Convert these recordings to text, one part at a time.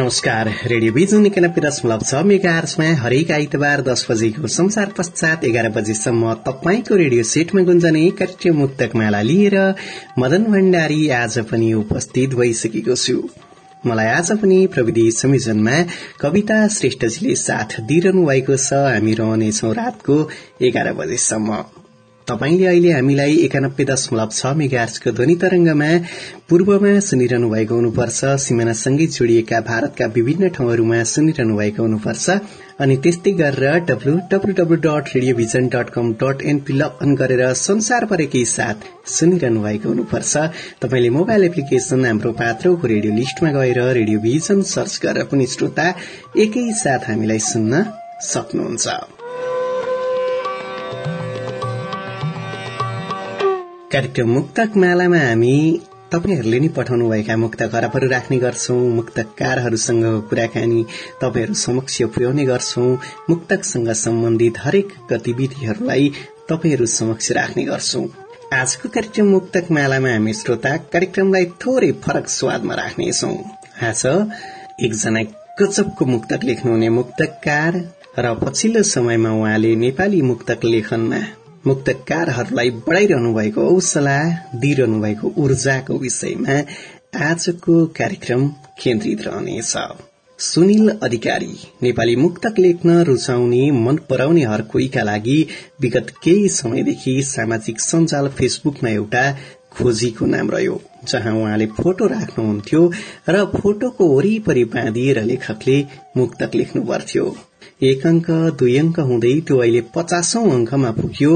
नमस्कार रेडियो बिजुन एकानब्बे दशमलव छ। मेगा आर्समा हरेक आइतबार दस बजेको संसार पश्चात एघार बजेसम्म तपाईँको रेडियो सेटमा गुन्जने कार्यक्रम मुक्तक माला लिएर मदन भण्डारी आज पनि उपस्थित भइसकेको छु। मलाई आज पनि प्रविधि संयोजनमा कविता श्रेष्ठजीले साथ दिइरहनु भएको छ। हामी रहनेछौ रातको एघार बजेसम्म। तपाईँले अहिले हामीलाई एकानब्बे दशमलव छ मेगार्सको ध्वनि तरंगमा पूर्वमा सुनिरहनु भएको हुनुपर्छ। सिमानासँगै जोडिएका भारतका विभिन्न ठाउँहरूमा सुनिरहनु भएको हुनुपर्छ। अनि त्यस्तै गरेर W W W dot radiovision dot com dot NP log on गरेर संसारभरिकै साथ सुनिरहनु भएको हुनुपर्छ। तपाईँले मोबाइल एप्लिकेशन हाम्रो पात्रोको रेडियो लिस्टमा गएर रेडियो भिजन सर्च गरेर पनि श्रोता एकैसाथ हामीलाई सुन्न सक्नुहुन्छ। कार्यक्रम मुक्तक मालामा हामी तपाईँहरूले नै पठाउनुभएका मुक्त खराबहरू राख्ने गर्छौं मुक्तकारहरूसँग कुराकानी तपाईँहरू समक्ष पुर्याउने गर्छौं मुक्तकसँग सम्बन्धित हरेक गतिविधिहरूलाई तपाईँहरू समक्ष राख्ने गर्छौं। आजको कार्यक्रम मुक्तक मालामा हामी श्रोता कार्यक्रमलाई थोरै फरक स्वादमा राख्नेछौ। आज एकजना गजबको मुक्तक लेख्नुहुने मुक्तकार र पछिल्लो समयमा उहाँले नेपाली मुक्तक लेखनमा मुक्तकारहरूलाई बढ़ाइरहनु भएको हौसला दिइरहनु भएको ऊर्जाको विषयमा आजको कार्यक्रम केन्द्रित रहनेछ। सुनिल अधिकारी नेपाली मुक्तक लेख्न रुचाउने मन पराउने कोहीका लागि विगत केही समयदेखि सामाजिक सञ्जाल फेसबुकमा एउटा खोजीको नाम रह्यो जहाँ उहाँले फोटो राख्नुहुन्थ्यो र फोटोको वरिपरि बाँधिएर लेखकले मुक्तक लेख्नु पर्थ्यो। एक अंक दुई अंक हुँदै त्यो अहिले पचासौं अंकमा पुग्यो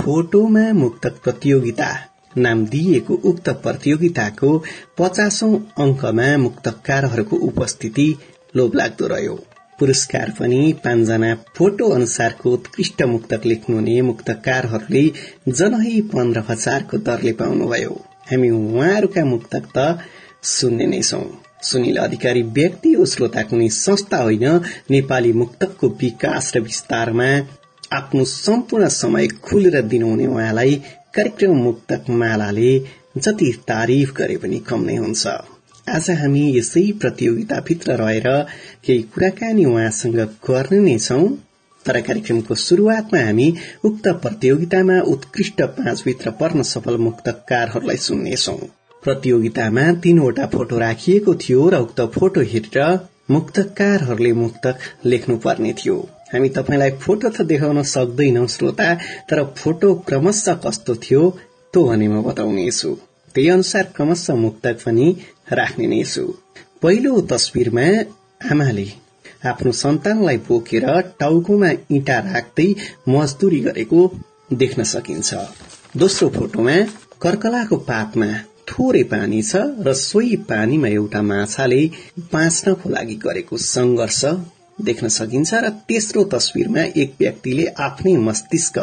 फोटोमा मुक्तक प्रतियोगिता। नाम दिइएको उक्त प्रतियोगिताको पचासौं अंकमा मुक्तकारहरूको उपस्थिति लोभलाग्दो रह्यो। पुरस्कार पनि पाँचजना फोटो अनुसारको उत्कृष्ट मुक्तक लेख्नुहुने मुक्तकारहरूले जनही पन्ध्र हजारको दरले पाउनुभयो। हामी उहाँहरूका मुक्तक त सुन्ने नै छौं। सुनिल अधिकारी व्यक्ति श्रोता कुनै संस्था होइन नेपाली मुक्तकको विकास र विस्तारमा आफ्नो सम्पूर्ण समय खुलेर दिनुहुने उहाँलाई कार्यक्रम मुक्तक मालाले जति तारिफ गरे पनि कम नै हुन्छ। आज हामी यसै प्रतियोगिताभित्र रहेर केही कुराकानी उहाँसँग गर्ने नै छौं। तर कार्यक्रमको शुरूआतमा हामी उक्त प्रतियोगितामा उत्कृष्ट पाँचभित्र पर्न सफल मुक्तकारहरूलाई सुन्नेछौं। प्रतियोगितामा तीनवटा फोटो राखिएको थियो र उक्त फोटो हेरेर मुक्तकारहरूले मुक्तक लेख्नुपर्ने थियो। हामी तपाईँलाई फोटो त देखाउन सक्दैनौ श्रोता तर फोटो क्रमशः कस्तो थियो तो भने म बताउनेछु। त्यही अनुसार क्रमशः मुक्तक पनि राख्ने नै छु। पहिलो तस्विरमा आमाले आफ्नो सन्तानलाई बोकेर टाउकोमा इँटा राख्दै मजदुरी गरेको देख्न सकिन्छ। दोस्रो फोटोमा कर्कलाको पातमा थोरै पानी छ र सोही पानीमा एउटा माछाले बाँच्नको लागि गरेको संघर्ष देख्न सकिन्छ र तेस्रो तस्विरमा एक व्यक्तिले आफ्नै मस्तिष्क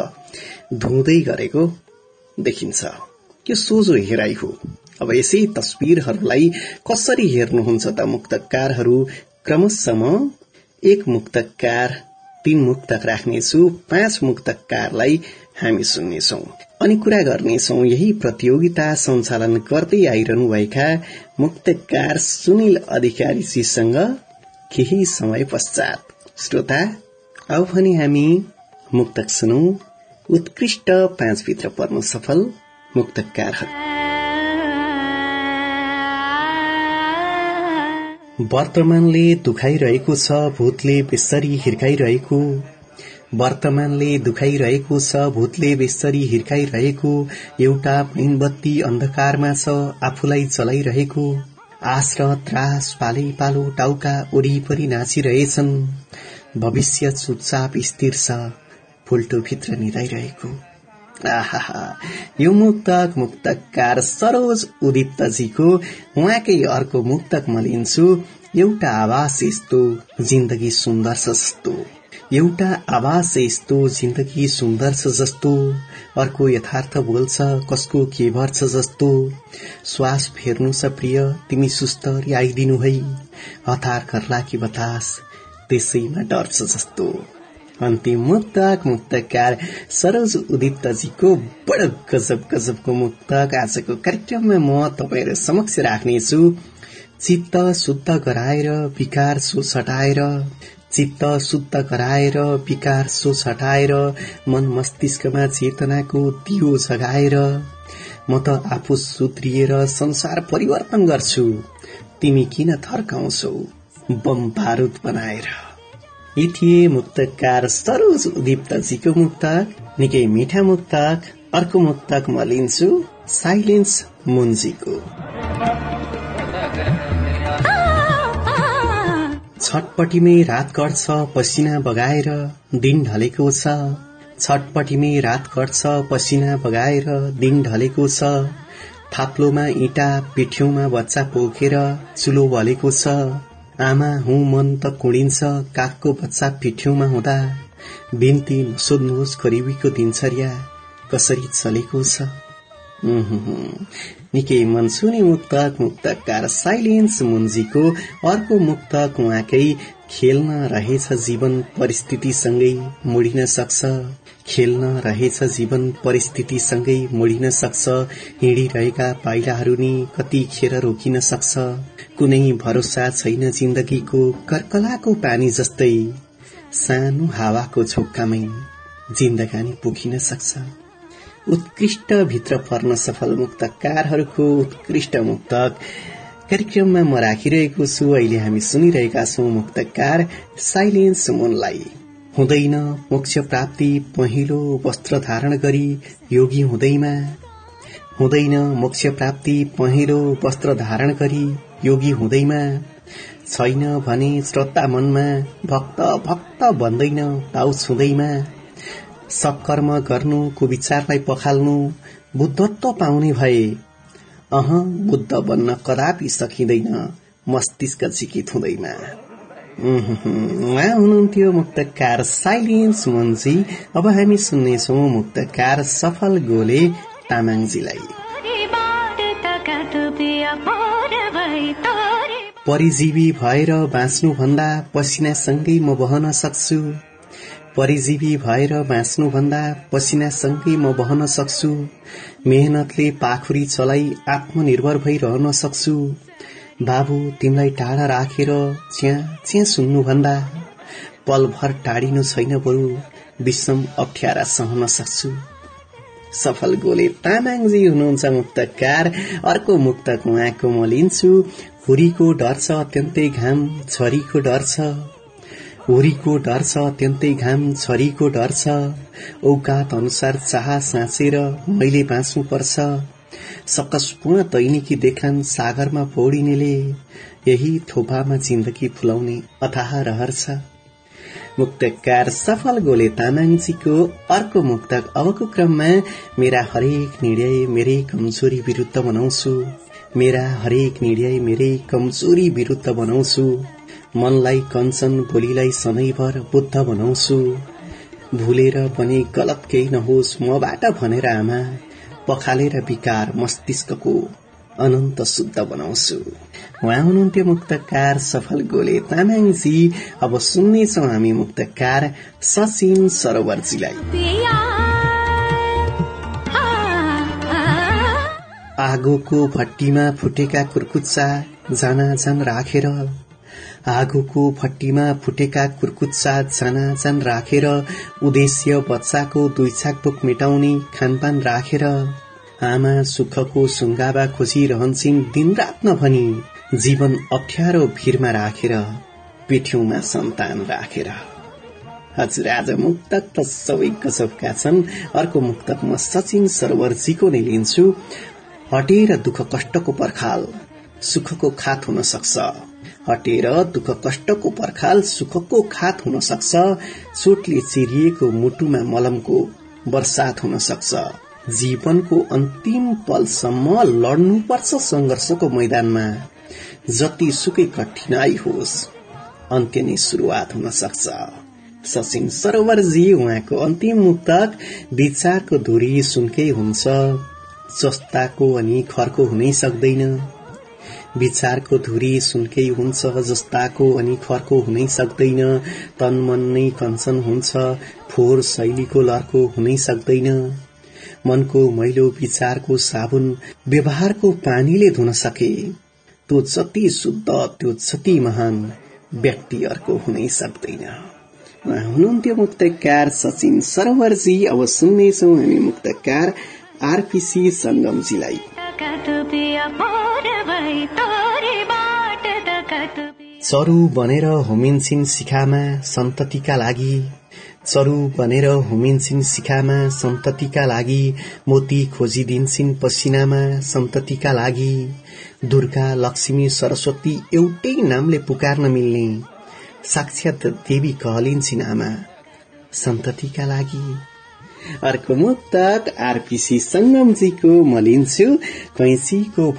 धुँदै गरेको देखिन्छ। यो सोझो हेराई हो। अब यसै तस्विरहरूलाई कसरी हेर्नुहुन्छ त मुक्तकारहरू? क्रमशः एक मुक्तकार तीन मुक्तक राख्नेछु पाँच मुक्तकारलाई हामी सुन्नेछौ अनि कुरा गर्नेछौ यही प्रतियोगिता सञ्चालन गर्दै आइरहनुभएका मुक्तकार सुनिल अधिकारीजीसँग केही समय पश्चात। श्रोता अब भने हामी मुक्तक सुनौ। उत्कृष्ट पाँचभित्र पर्न सफल मुक्तकारहरू वर्तमानले दुखाइरहेको छ भूतले बेसरी हिर्काइरहेको। वर्तमानले दुखाइरहेको छ भूतले बेसरी हिर्काइरहेको एउटा मैनबत्ती अन्धकारमा छ आफूलाई चलाइरहेको आश त्रास पालै पालो टाउका वरिपरि नाचिरहेछन्। भविष्य चुपचाप स्थिर छ भित्र निधाइरहेको। आहा यो मुक्तक मुक्तकार सरोज उदिप्तजीको उहाँकै अर्को मुक्तक म लिन्छु एउटा आवास यस्तो जिन्दगी सुन्दर छ जस्तो एउटा आवास यस्तो जिन्दगी सुन्दर छ जस्तो। अर्को यथार्थ बोल्छ कसको के भर्छ जस्तो। श्वास फेर्नु छ प्रिय तिमी सुस्तर आइदिनु है। हतार गर्ला कि बतास त्यसैमा डर्छ जस्तो। अन्तिम मुक्तक मुक्तकार सरोज उदितजीको बडो गजब गजबको मुक्तक आजको कार्यक्रममा म तपाईँहरू समक्ष राख्नेछु। चित्त शुद्ध गराएर विकार सोच हटाएर चित्त शुद्ध गराएर विकार सोच हटाएर मन मस्तिष्कमा चेतनाको दियो जगाएर म त आफू सुत्रिएर संसार परिवर्तन गर्छु। तिमी किन थर्काउँछौ? बम बारूद बनाएर। यी थिए मुक्तकार सरोज उदिप्तजीको मुक्तक निकै मिठा मुक्तक अर्को मुक्तक म लिन्छु साइलेन्स मुन्जीको। छटपटीमै रात कट्छ पसिना बगाएर दिन ढलेको छ। छटपटीमै रात कट्छ पसिना बगाएर दिन ढलेको छ। थाप्लोमा इँटा पिठ्यौमा बच्चा पोखेर चुलो बलेको छ। आमा हुँ मन त कुडिन्छ कागको बच्चा पिठ्यौमा हुँदा बिन्ती नसोध्नुहोस् गरिबीको दिनचर्या कसरी चलेको छ। निकै मन छुने मुक्तक मुक्तकार साइलेन्स मुन्जीको अर्को मुक्तक उहाँकै खेल्न रहेछ जीवन परिस्थितिसँगै मुडिन सक्छ। खेल्न रहेछ जीवन परिस्थितिसँगै मुडिन सक्छ। हिँडिरहेका पाइलाहरू नि कतिखेर रोकिन सक्छ। कुनै भरोसा छैन जिन्दगीको कर्कलाको पानी जस्तै। सानो हावाको झोक्कामै जिन्दगानी पुगिन सक्छ। उत्कृष्ट भित्र पर्न सफल मुक्तकारहरूको उत्कृष्ट मुक्तक कार्यक्रममा म राखिरहेको छु। अहिले हामी सुनिरहेका छौं मुक्तकार साइलेन्स मुनलाई। हुँदैन मोक्ष प्राप्ति पहिलो वस्त्र धारण गरी योगी हुँदैमा। हुँदैन मोक्ष प्राप्ति पहिलो वस्त्र धारण गरी योगी हुँदैमा। छैन भने श्रद्धा मनमा भक्त भक्त भन्दैन ताउ छुँदैमा सत्कर्म गर्नु कुविचारलाई पखाल्नु बुद्धत्व पाउने भए अह बुद्ध बन्न कदापि सकिँदैन मस्तिष्क चिकित हुँदैमा उहाँ हुनुहुन्थ्यो मुक्तकार साइलेन्स मन्जी अब हामी सुन्नेछौ मुक्तकार सफल गोले तामाङजीलाई। परिजीवी भएर बाँच्नु भन्दा पसिनासँगै म बहन सक्छु। परिजीवी भएर बाँच्नु भन्दा पसिनासँगै म बहन सक्छु। मेहनतले पाखुरी चलाई आत्मनिर्भर भइरहन सक्छु। बाबु तिमीलाई टाढा राखेर च्या च्या सुन्नुभन्दा पलभर टाढिनु छैन बरु। विषम अप्ठ्यारा सहन सक्छु। सफल गोले तामाङजी हुनुहुन्छ मुक्तकार। अर्को मुक्तक उहाँको म लिन्छु। हुरीको डर छ अत्यन्तै घाम छरीको डर छ। हुरीको डर छ अत्यन्तै घाम छरीको डर छ। औकात अनुसार चाह साँचेर मैले बाँच्नु पर्छ सकसपूर्ण दैनिकी देखान सागरमा पौडिनेले यही थोपामा जिन्दगी फुलाउने अथाह रहर छ। मुक्तकार सफल गोले तामाङजीको अर्को मुक्तक अबको क्रममा मेरा हरेक निर्णय मेरै कमजोरी विरूद्ध बनाउँछु। मेरा हरेक निर्णय मेरै कमजोरी विरूद्ध बनाउँछु। मनलाई कञ्चन बोलीलाई सधैँभर बुद्ध बनाउँछु। भुलेर पनि गलत केही नहोस् मबाट भनेर आमा पखालेर विकार मस्तिष्कको अनन्त शुद्ध बनाउँछु। उहाँ हुनुहुन्थ्यो मुक्तकार सफल गोले तामाङजी। अब सुन्नेछौ हामी मुक्तकार सचिन सरोवरजीलाई। आगोको भट्टीमा फुटेका कुर्कुच्चा जान राखेर आगोको भट्टीमा फुटेका कुर्कुच्चा जान राखेर उद्देश्य बच्चाको दुई छाकबुक मेटाउने खानपान राखेर आमा सुखको सुङ्गावा खोजिरहन्छन् दिनरात नभनी जीवन अप्ठ्यारो भिरमा राखेर पेठ्यौमा सन्तान राखेर। हजुर आज मुक्तक त सबै गजबका छन्। अर्को मुक्तक म सचिन सरोवरजीको नै लिन्छु। हटेर दुःख कष्टको पर्खाल सुखको खात हुन सक्छ। हटेर दुःख कष्टको पर्खाल सुखको खात हुन सक्छ चोटले चिरिएको मुटुमा मलमको वर्षात हुन सक्छ। जीवनको अन्तिम पलसम्म लड्नुपर्छ संघर्षको मैदानमा। जति सुकै कठिनाई होस् अन्त्य नै शुरूआत हुन सक्छ। सचिन सरोवरजी उहाँको अन्तिम मुक्तक विचारको धुरी सुनकै हुन्छ। जस्ताको अनि खरको हुनै सक्दैन। विचारको धुरी सुनकै हुन्छ जस्ताको अनि खरको हुनै सक्दैन। तन मन नै कञ्चन हुन्छ फोहोर शैलीको लर्को हुनै सक्दैन। मनको मैलो विचारको साबुन व्यवहारको पानीले धुन सके। त्यो जति शुद्ध त्यो जति महान व्यक्ति अर्को हुनै सक्दैन। हुनुहुन्थ्यो मुक्तकार सचिन सरोवरजी। अब सुन्नेछौ हामी मुक्तकार आरपीसी संगमजीलाई चरु बनेर हुमिन्छन् शिखामा सन्ततिका लागि। चरु बनेर हुमिन्छन् शिखामा सन्ततिका लागि। मोती खोजिदिन्छन् पसिनामा सन्ततिका लागि। दुर्गा लक्ष्मी सरस्वती एउटै नामले पुकार्न मिल्ने। साक्षात देवी कहलिन्छन् आमा सन्ततिका लागि। अर्को मुक्तक आरपीसी संगमजीको म लिन्छु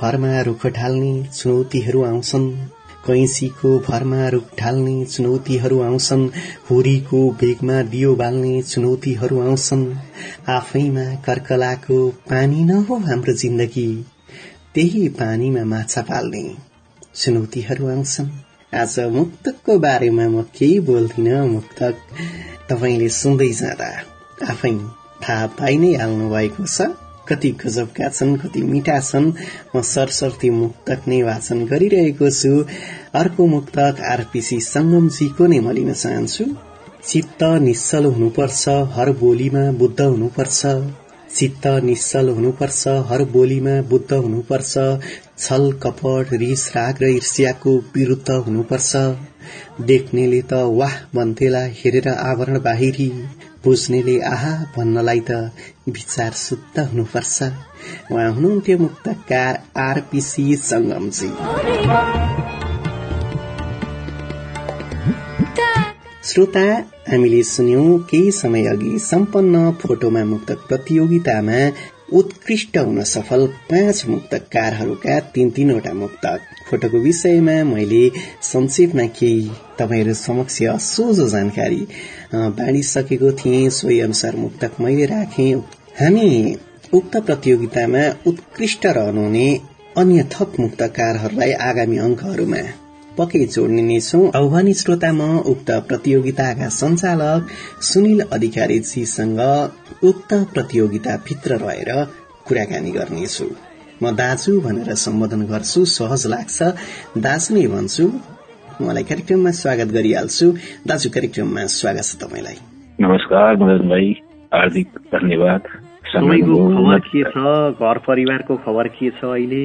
भरमा रुख ढाल्ने चुनौतीहरू आउँछन्। कैँचीको भरमा रुख ढाल्ने चुनौतीहरू आउँछन्। हुरीको बेगमा दियो बाल्ने चुनौतीहरू आउँछन्। आफैमा कर्कलाको पानी न हो हाम्रो जिन्दगी त्यही पानीमा माछा पाल्ने चुनौतीहरू आउँछन्। आज मुक्तकको बारेमा म केही बोल्दिन मुक्तक। तपाईँले सुन्दै जाँदा आफै थाहा पाइ नै हाल्नु भएको छ। कति गजबका छन् कति मिठा छन्। म सरसर्ती मुक्तक नै वाचन गरिरहेको छु। अर्को मुक्तक आरपीसी संगमजीको नै म लिन चाहन्छु। चित्त निश्चल हुनुपर्छ हर बोलीमा बुद्ध हुनुपर्छ। चित्त निश्चल हुनुपर्छ हर बोलीमा बुद्ध हुनुपर्छ। छल कपट रिस राग र ईर्ष्याको विरूद्ध हुनुपर्छ। देख्नेले त वाह भन्थेला हेरेर आवरण बाहिरी बुझ्नेले आहा भन्नलाई त विचार शुद्ध हुनुपर्छ। उहाँ हुनुहुन्थ्यो मुक्तकार आरपीसी संगमजी। श्रोता हामीले सुन्यौं केही समय अघि सम्पन्न फोटोमा मुक्तक प्रतियोगितामा उत्कृष्ट हुन सफल पाँच मुक्तकारहरूका तीन तीनवटा मुक्तक। फोटोको विषयमा मैले संक्षेपमा केही तपाईँहरू समक्ष सोझो जानकारी बाँडिसकेको थिएँ। सोही अनुसार मुक्तक मैले राखे। हामी उक्त प्रतियोगितामा उत्कृष्ट रहनुहुने अन्य थप मुक्तकारहरूलाई आगामी अङ्कहरूमा पक्कै जोड्ने नै छौं। आह्वानी श्रोता उक्त प्रतियोगिताका संचालक सुनिल अधिकारीजीसँग उक्त प्रतियोगिता भित्र रहेर कुराकानी गर्नेछु। म दाजु भनेर सम्बोधन गर्छु सहज लाग्छ। दाजु नै भन्छु मलाई कार्यक्रममा स्वागत गरिहाल्छु। दाजु कार्यक्रममा स्वागत छ तपाईँलाई। नमस्कार मदन भाइ। हार्दिक धन्यवाद। समयको खबर के छ? घर परिवारको खबर के छ अहिले?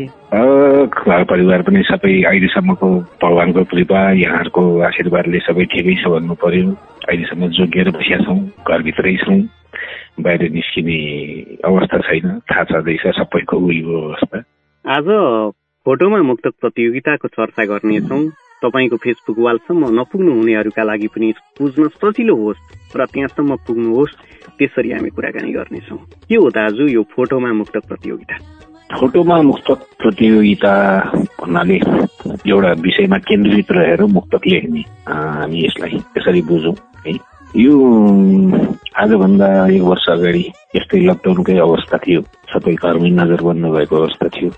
घर परिवार पनि सबै अहिलेसम्मको भगवान्को कृपा यहाँहरूको आशीर्वादले सबै ठिकै छ भन्नु पर्यो। अहिलेसम्म जोगिएर बसिया छौँ घरभित्रै छौँ। बाहिर निस्किने अवस्था छैन। थाहा छँदैछ सबैको उयो अवस्था। आज फोटोमा मुक्त प्रतियोगिताको चर्चा गर्नेछौँ। तपाईँको फेसबुक वालसम्म नपुग्नु हुनेहरूका लागि पनि बुझ्न सजिलो होस् र त्यहाँसम्म पुग्नुहोस् त्यसरी हामी कुराकानी गर्नेछौँ। के हो दाजु यो फोटोमा मुक्तक प्रतियोगिता? फोटोमा मुक्तक प्रतियोगिता भन्नाले एउटा विषयमा केन्द्रित रहेर मुक्तक लेख्ने हामी यसलाई त्यसरी बुझौँ है। यो आजभन्दा एक वर्ष अगाडि यस्तै लकडाउनकै अवस्था थियो सबै घरमै नजर बन्द भएको अवस्था थियो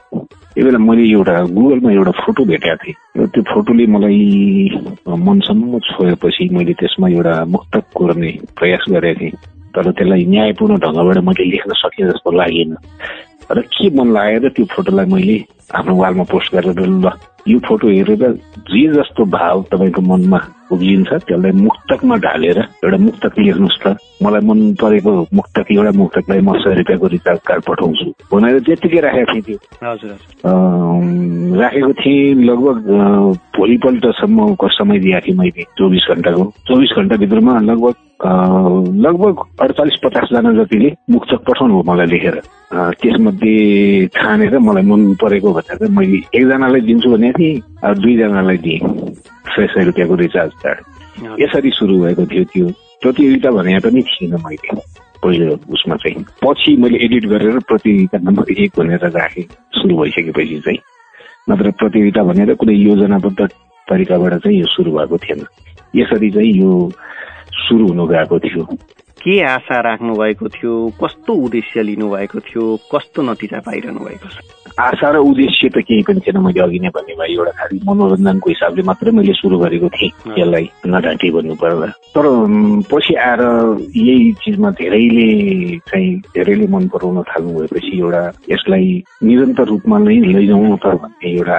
त्यो बेला मैले एउटा गुगलमा एउटा फोटो भेटेको थिएँ त्यो फोटोले मलाई मनसम्म छोएपछि मैले त्यसमा एउटा मुक्तक कोर्ने प्रयास गरेको थिएँ तर त्यसलाई न्यायपूर्ण ढङ्गबाट मैले लेख्न सकेँ जस्तो लागेन र के मन लागेर त्यो फोटोलाई मैले आफ्नो वालमा पोस्ट गरेर ल यो फोटो हेरेर जे जस्तो भाव तपाईँको मनमा उब्लिन्छ त्यसलाई मुक्तकमा ढालेर एउटा मुक्तक लेख्नुहोस् त। मलाई मन परेको मुक्तक एउटा मुक्तकलाई म सय रुपियाँको रिचार्ज कार्ड पठाउँछु। भनेर त्यत्तिकै राखेको थिएँ त्यो। राखेको थिएँ लगभग भोलिपल्टसम्मको समय दिएको थिएँ मैले चौबिस घन्टाको। चौबिस घन्टाभित्रमा लगभग लगभग अडचालिस पचासजना जतिले मुक्तक पठाउनु हो मलाई लेखेर। त्यसमध्ये छानेर मलाई मन परेको भनेर मैले एकजनालाई दिन्छु भनेको थिएँ दुईजनालाई दिएँ। सय सय रुपियाँको रिचार्ज कार्ड यसरी सुरु भएको थियो त्यो। प्रतियोगिता भने पनि थिएन मैले पहिलो उसमा चाहिँ। पछि मैले एडिट गरेर प्रतियोगिता नम्बर एक भनेर राखेँ। सुरु भइसकेपछि चाहिँ। नत्र प्रतियोगिता भनेर कुनै योजनाबद्ध तरिकाबाट चाहिँ यो सुरु भएको थिएन। यसरी चाहिँ यो सुरु हुनु गएको थियो। के आशा राख्नु भएको थियो? कस्तो उद्देश्य लिनु भएको थियो? कस्तो नतिजा पाइरहनु भएको छ? आशा र उद्देश्य त केही पनि थिएन मैले अघि नै भन्ने भए एउटा खालि मनोरञ्जनको हिसाबले मात्रै मैले सुरु गरेको थिएँ। यसलाई नढाँटी भन्नु पर्दा तर पछि आएर यही चिजमा धेरैले चाहिँ धेरैले मन पराउन थाल्नु भएपछि एउटा यसलाई निरन्तर रूपमा नै लैजाउँ त भन्ने एउटा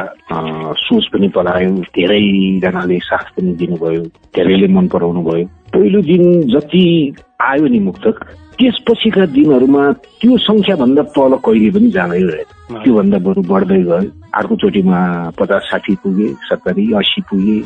सोच पनि पलायो। धेरैजनाले साथ पनि दिनुभयो। धेरैले मन पराउनु भयो पहिलो दिन जति आयो नि मुक्तक त्यसपछिका दिनहरूमा त्यो संख्याभन्दा तल कहिले पनि जाँदै रहेन त्योभन्दा बरु बढ्दै गयो। अर्कोचोटिमा पचास साठी पुगे सत्तरी अस्सी पुगे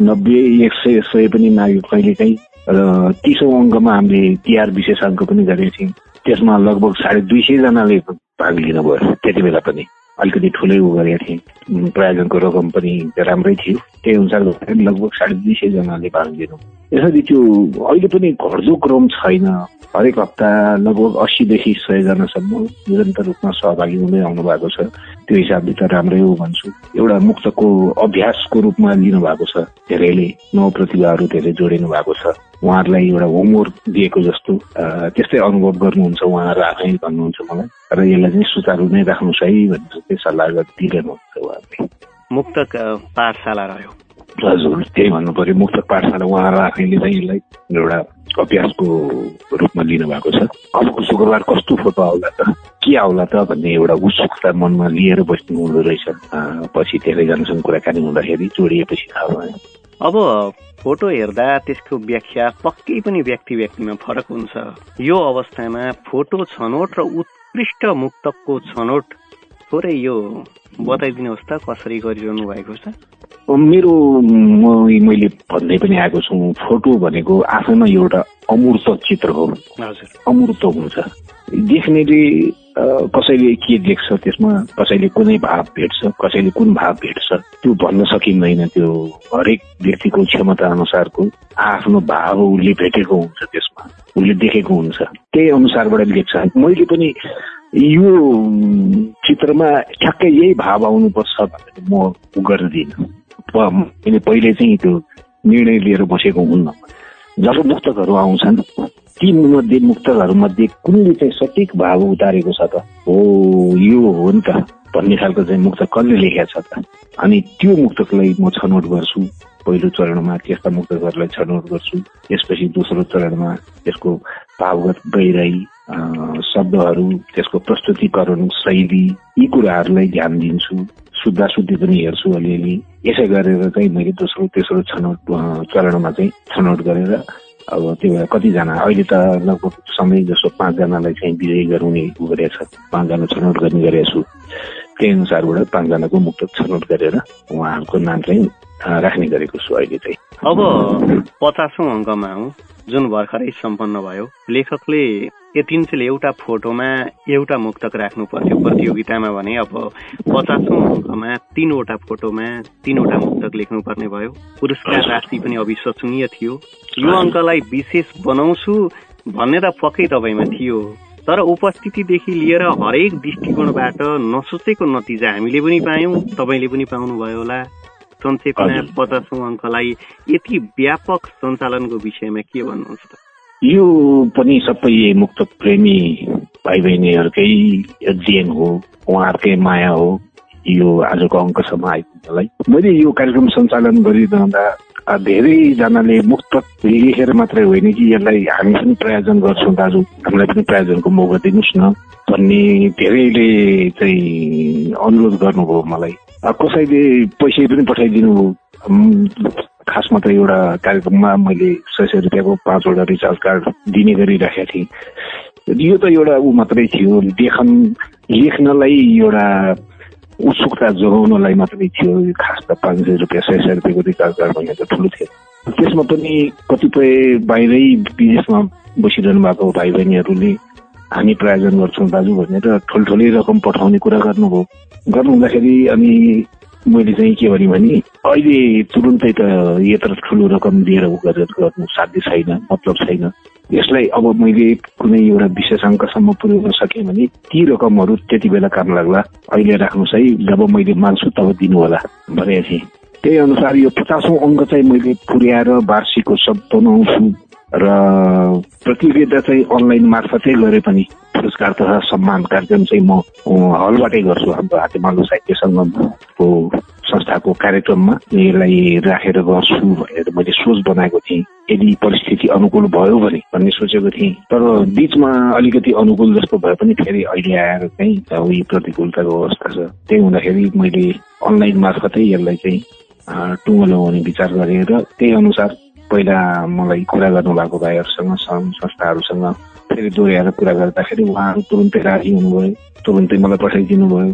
नब्बे एक सय सय पनि माग्यो कहिलेकाहीँ। र तिसौँ अङ्कमा हामीले तिहार विशेष अङ्क पनि गरेका थियौँ। त्यसमा लगभग साढे दुई सयजनाले भाग लिनुभयो। त्यति बेला पनि अलिकति ठुलै उ गरेका थिएँ प्रायोजनको रकम पनि राम्रै थियो। त्यही अनुसार लगभग साढे दुई सयजनाले भाग लिनु। यसरी त्यो अहिले पनि घट्दो क्रम छैन। हरेक हप्ता लगभग अस्सीदेखि सयजनासम्म निरन्तर रूपमा सहभागी हुँदै आउनु भएको छ। त्यो हिसाबले त राम्रै हो भन्छु। एउटा मुक्तको अभ्यासको रूपमा लिनु भएको छ। धेरैले नव प्रतिभाहरू धेरै जोडिनु भएको छ। उहाँहरूलाई एउटा होमवर्क दिएको जस्तो त्यस्तै अनुभव गर्नुहुन्छ उहाँहरू आफै भन्नुहुन्छ मलाई। र यसलाई चाहिँ सुचारू नै राख्नुहोस् है भनेर चाहिँ सल्लाह दिइरहनुहुन्छ उहाँहरूले मुक्तक अ, पाठशाला रह्यो। हजुर त्यही भन्नु पर्यो मुक्त पाठशाला उहाँहरू आफैले चाहिँ यसलाई एउटा अभ्यासको रूपमा लिनु भएको छ। अबको शुक्रबार कस्तो फोटो आउला त? के आउला त भन्ने एउटा उत्सुकता मनमा लिएर बस्नु हुँदो रहेछ। पछि धेरैजनासँग कुराकानी हुँदाखेरि जोडिएपछि थाहा भयो। अब फोटो हेर्दा त्यसको व्याख्या पक्कै पनि व्यक्ति व्यक्तिमा फरक हुन्छ। यो अवस्थामा फोटो छनौट र उत्कृष्ट मुक्तकको छनौट थोरै यो बताइदिनुहोस् त कसरी गरिरहनु भएको छ? मेरो मैले भन्दै पनि आएको छु फोटो भनेको आफैमा एउटा अमूर्त चित्र हो। हजुर। अमूर्त हुन्छ। देख्नेले कसैले के देख्छ त्यसमा कसैले कुनै भाव भेट्छ कसैले कुन भाव भेट्छ त्यो भन्न सकिँदैन त्यो हरेक व्यक्तिको क्षमता अनुसारको आफ्नो भाव उसले भेटेको हुन्छ त्यसमा उसले देखेको हुन्छ। त्यही अनुसारबाट लेख्छ। मैले पनि यो चित्रमा ठ्याक्कै यही भाव आउनुपर्छ भनेर म गर्दिनँ। मैले पहिले चाहिँ त्यो निर्णय लिएर बसेको हुन्न। जब मुक्तकहरू आउँछन् ती मध्ये मुक्तकहरू मध्ये कुनले चाहिँ सठिक भाव उतारेको छ त? हो यो हो नि त। भन्ने खालको चाहिँ मुक्तक कसले लेखेको छ त? अनि त्यो मुक्तकलाई म छनौट गर्छु। पहिलो चरणमा त्यस्ता मुक्तकहरूलाई छनौट गर्छु। त्यसपछि दोस्रो चरणमा त्यसको भावगत गहिराई शब्दहरू त्यसको प्रस्तुतिकरण शैली यी कुराहरूलाई ध्यान दिन्छु शुद्धा शुद्धि पनि हेर्छु अलिअलि। यसै गरेर चाहिँ मैले दोस्रो तेस्रो छनौट चरणमा चाहिँ छनौट गरेर अब त्यो भएर कतिजना अहिले त लगभग समय जसो पाँचजनालाई चाहिँ विजयी गराउने उ गरेको छ पाँचजना छनौट गर्ने गरेको छु त्यही अनुसारबाट पाँचजनाको मुक्त छनौट गरेर उहाँहरूको नाम चाहिँ राख्ने गरेको छु अहिले चाहिँ। अब पचासौँ अङ्कमा हौ जुन भर्खरै सम्पन्न भयो। लेखकले यतिन्जेल एउटा फोटोमा एउटा मुक्तक राख्नु पर्थ्यो प्रतियोगितामा भने अब पचासौँ अङ्कमा तीनवटा फोटोमा तीनवटा मुक्तक लेख्नुपर्ने भयो। पुरस्कार राशि पनि अविश्वसनीय थियो। यो अङ्कलाई विशेष बनाउँछु भन्ने त पक्कै तपाईँमा थियो। तर उपस्थितिदेखि लिएर हरेक दृष्टिकोणबाट नसोचेको नतिजा हामीले पनि पायौँ तपाईँले पनि पाउनुभयो होला। संक्षेपमा हजुर। पचासौँ अङ्कलाई यति व्यापक सञ्चालनको विषयमा के भन्नुहुन्छ? त यो पनि सबै मुक्त प्रेमी भाइ बहिनीहरूकै देन हो उहाँहरूकै माया हो यो आजको अङ्कसम्म आइपुग्नलाई। मैले यो कार्यक्रम सञ्चालन गरिरहँदा धेरैजनाले मुक्त लेखेर मात्रै होइन कि यसलाई हामी पनि प्रायोजन गर्छौँ दाजु। हामीलाई पनि प्रायोजनको मौका दिनुहोस् न। भन्ने धेरैले चाहिँ अनुरोध गर्नुभयो मलाई। कसैले पैसा पनि पठाइदिनु खासमा त एउटा कार्यक्रममा मैले सय सय रुपियाँको पाँचवटा रिचार्ज कार्ड दिने गरिराखेका थिएँ। यो त एउटा ऊ मात्रै थियो। लेखन लेख्नलाई एउटा उत्सुकता जोगाउनलाई मात्रै थियो। खास त पाँच सय रुपियाँ सय सय रुपियाँको रिचार्ज कार्ड भन्ने त ठुलो थियो। त्यसमा पनि कतिपय बाहिरै विदेशमा बसिरहनु भएको भाइ बहिनीहरूले हामी प्रायोजन गर्छौँ दाजु भनेर ठुल्ठुलै रकम पठाउने कुरा गर्नुभयो। गर्नु हुँदाखेरि अनि मैले चाहिँ के भने भने अहिले तुरुन्तै त यत्र ठुलो रकम दिएर गरेर गर्नु साध्य छैन मतलब छैन। यसलाई अब मैले कुनै एउटा विशेषाङ्कसम्म पुर्याउन सकेँ भने ती रकमहरू त्यति बेला काम लाग्ला। अहिले राख्नुहोस् है जब मैले माग्छु तब दिनु होला भनेको थिएँ त्यही अनुसार यो पचासौँ अङ्क चाहिँ मैले पुर्याएर वार्षिकोत्सव बनाउँछु र प्रतियोगिता चाहिँ अनलाइन मार्फतै गरे पनि पुरस्कार तथा सम्मान कार्यक्रम चाहिँ म हलबाटै गर्छु हाम्रो हातेमालो साहित्य सङ्गमको संस्थाको कार्यक्रममा यसलाई राखेर गर्छु भनेर मैले सोच बनाएको थिएँ। यदि परिस्थिति अनुकूल भयो भने भन्ने सोचेको थिएँ। तर बिचमा अलिकति अनुकूल जस्तो भए पनि फेरि अहिले आएर चाहिँ उही प्रतिकूलताको अवस्था छ। त्यही हुँदाखेरि मैले अनलाइन मार्फतै यसलाई चाहिँ टुङ्गो लगाउने विचार गरेर त्यही अनुसार पहिला मलाई कुरा गर्नुभएको भाइहरूसँग सङ्घ संस्थाहरूसँग फेरि दोहोऱ्याएर कुरा गर्दाखेरि उहाँहरू तुरुन्तै राजी हुनुभयो तुरुन्तै मलाई पठाइदिनु भयो।